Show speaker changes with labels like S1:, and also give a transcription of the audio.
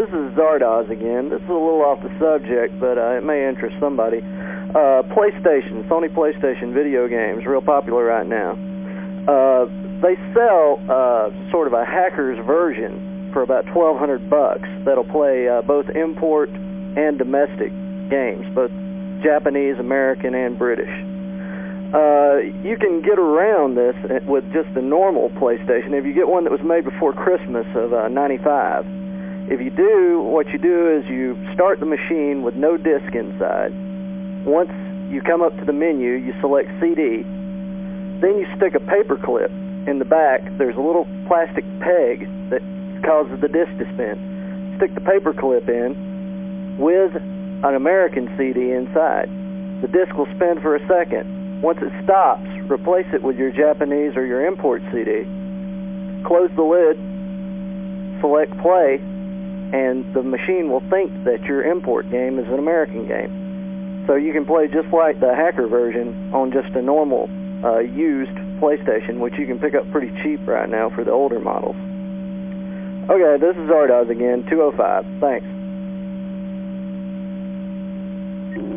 S1: this is Zardoz again. This is a little off the subject, but uh, it may interest somebody. Uh, PlayStation, Sony PlayStation video games, real popular right now. Uh, they sell sort of a hacker's version for about 1200 bucks that'll play both import and domestic games, both Japanese, American, and British. Uh, you can get around this with just a normal PlayStation if you get one that was made before Christmas of uh, 95. If you do, what you do is you start the machine with no disk inside. Once you come up to the menu, you select CD. Then you stick a paper clip in the back. There's a little plastic peg that causes the disc to spin. Stick the paper clip in with an American CD inside. The disc will spin for a second. Once it stops, replace it with your Japanese or your import CD. Close the lid, select play, and the machine will think that your import game is an American game. So you can play just like the hacker version on just a normal uh, used PlayStation, which you can pick up pretty cheap right now for the older models. Okay, this is Zardoz again, 205. Thanks.